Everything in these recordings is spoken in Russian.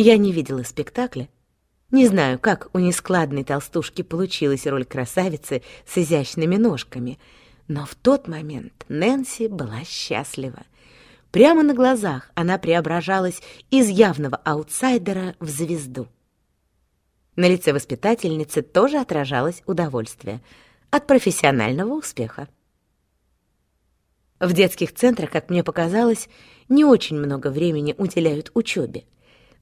Я не видела спектакля. Не знаю, как у нескладной толстушки получилась роль красавицы с изящными ножками, но в тот момент Нэнси была счастлива. Прямо на глазах она преображалась из явного аутсайдера в звезду. На лице воспитательницы тоже отражалось удовольствие от профессионального успеха. В детских центрах, как мне показалось, не очень много времени уделяют учебе,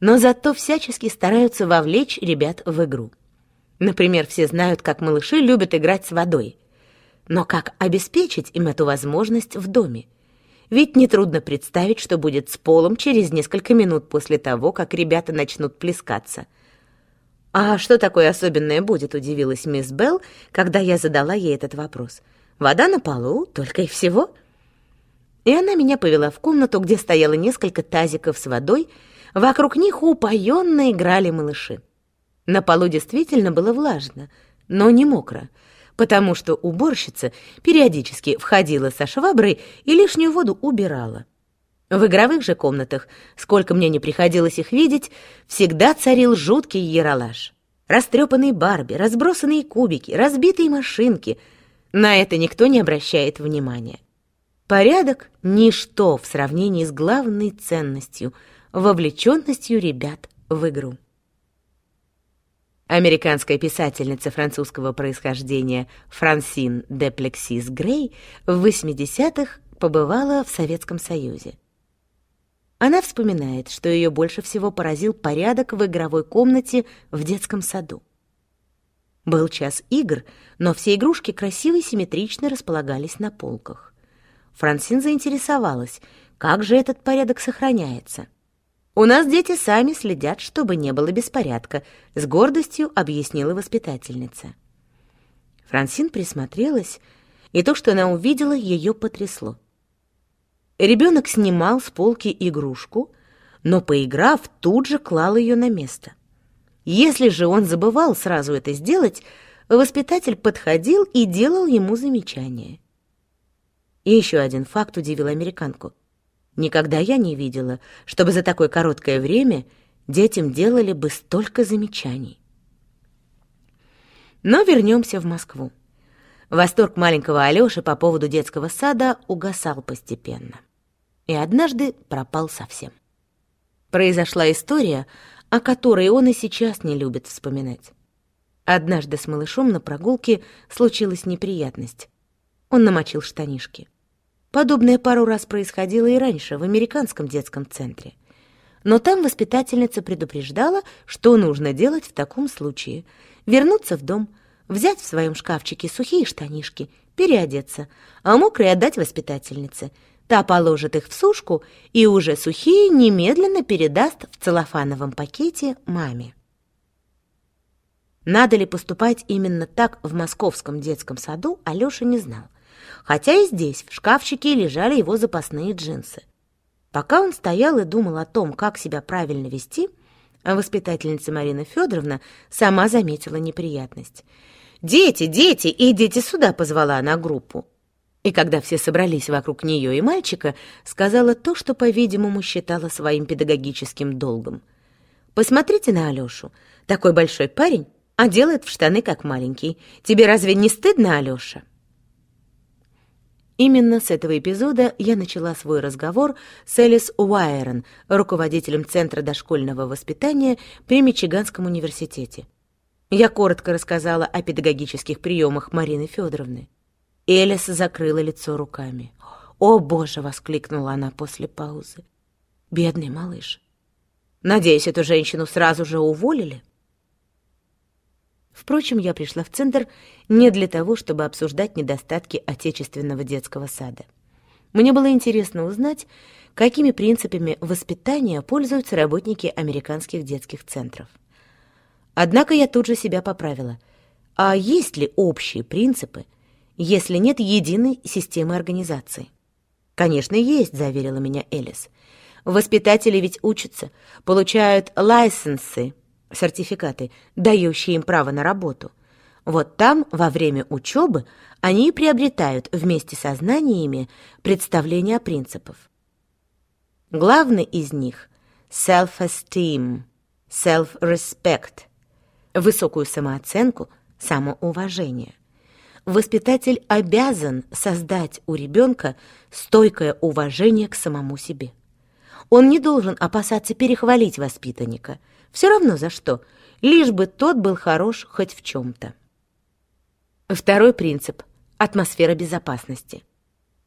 но зато всячески стараются вовлечь ребят в игру. Например, все знают, как малыши любят играть с водой. Но как обеспечить им эту возможность в доме? Ведь нетрудно представить, что будет с полом через несколько минут после того, как ребята начнут плескаться. «А что такое особенное будет?» — удивилась мисс Белл, когда я задала ей этот вопрос. «Вода на полу, только и всего?» и она меня повела в комнату, где стояло несколько тазиков с водой, вокруг них упоенно играли малыши. На полу действительно было влажно, но не мокро, потому что уборщица периодически входила со шваброй и лишнюю воду убирала. В игровых же комнатах, сколько мне не приходилось их видеть, всегда царил жуткий яролаж. Растрепанные Барби, разбросанные кубики, разбитые машинки. На это никто не обращает внимания. Порядок — ничто в сравнении с главной ценностью — вовлеченностью ребят в игру. Американская писательница французского происхождения Франсин де Плексис Грей в 80-х побывала в Советском Союзе. Она вспоминает, что ее больше всего поразил порядок в игровой комнате в детском саду. Был час игр, но все игрушки красиво и симметрично располагались на полках. Франсин заинтересовалась, как же этот порядок сохраняется. «У нас дети сами следят, чтобы не было беспорядка», — с гордостью объяснила воспитательница. Франсин присмотрелась, и то, что она увидела, ее потрясло. Ребенок снимал с полки игрушку, но, поиграв, тут же клал ее на место. Если же он забывал сразу это сделать, воспитатель подходил и делал ему замечание. И еще один факт удивил американку. Никогда я не видела, чтобы за такое короткое время детям делали бы столько замечаний. Но вернемся в Москву. Восторг маленького Алёши по поводу детского сада угасал постепенно. И однажды пропал совсем. Произошла история, о которой он и сейчас не любит вспоминать. Однажды с малышом на прогулке случилась неприятность. Он намочил штанишки. Подобное пару раз происходило и раньше в американском детском центре. Но там воспитательница предупреждала, что нужно делать в таком случае. Вернуться в дом, взять в своем шкафчике сухие штанишки, переодеться, а мокрые отдать воспитательнице. Та положит их в сушку и уже сухие немедленно передаст в целлофановом пакете маме. Надо ли поступать именно так в московском детском саду, Алёша не знал хотя и здесь, в шкафчике, лежали его запасные джинсы. Пока он стоял и думал о том, как себя правильно вести, воспитательница Марина Федоровна сама заметила неприятность. «Дети, дети, идите сюда!» — позвала она группу. И когда все собрались вокруг нее и мальчика, сказала то, что, по-видимому, считала своим педагогическим долгом. «Посмотрите на Алешу. Такой большой парень, а делает в штаны как маленький. Тебе разве не стыдно, Алеша?» Именно с этого эпизода я начала свой разговор с Элис Уайрон, руководителем Центра дошкольного воспитания при Мичиганском университете. Я коротко рассказала о педагогических приемах Марины Федоровны. Элис закрыла лицо руками. «О, Боже!» — воскликнула она после паузы. «Бедный малыш! Надеюсь, эту женщину сразу же уволили?» Впрочем, я пришла в центр не для того, чтобы обсуждать недостатки отечественного детского сада. Мне было интересно узнать, какими принципами воспитания пользуются работники американских детских центров. Однако я тут же себя поправила. А есть ли общие принципы, если нет единой системы организации? «Конечно, есть», — заверила меня Элис. «Воспитатели ведь учатся, получают лайсенсы, сертификаты, дающие им право на работу. Вот там, во время учебы, они приобретают вместе со знаниями представление о принципах. Главный из них — self-esteem, self-respect, высокую самооценку, самоуважение. Воспитатель обязан создать у ребенка стойкое уважение к самому себе. Он не должен опасаться перехвалить воспитанника, все равно за что, лишь бы тот был хорош хоть в чем-то. Второй принцип – атмосфера безопасности.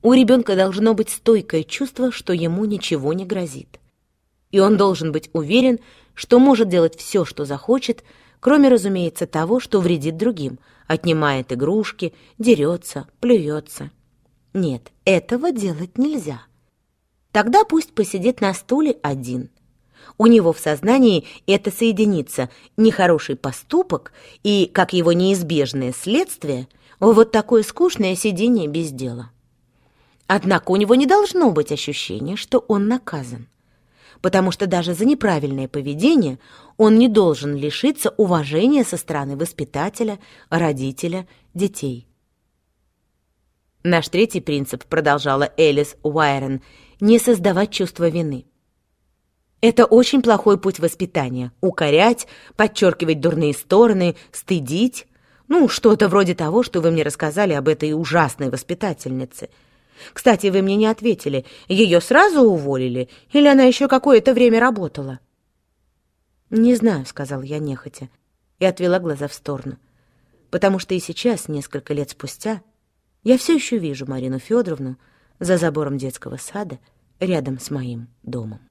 У ребенка должно быть стойкое чувство, что ему ничего не грозит. И он должен быть уверен, что может делать все, что захочет, кроме, разумеется, того, что вредит другим, отнимает игрушки, дерется, плюется. Нет, этого делать нельзя. Тогда пусть посидит на стуле один. У него в сознании это соединится нехороший поступок и, как его неизбежное следствие, вот такое скучное сидение без дела. Однако у него не должно быть ощущения, что он наказан потому что даже за неправильное поведение он не должен лишиться уважения со стороны воспитателя, родителя, детей. Наш третий принцип, продолжала Элис Уайрен, не создавать чувство вины. Это очень плохой путь воспитания. Укорять, подчеркивать дурные стороны, стыдить. Ну, что-то вроде того, что вы мне рассказали об этой ужасной воспитательнице – кстати, вы мне не ответили, ее сразу уволили или она еще какое-то время работала?» «Не знаю», — сказал я нехотя и отвела глаза в сторону, потому что и сейчас, несколько лет спустя, я все еще вижу Марину Федоровну за забором детского сада рядом с моим домом.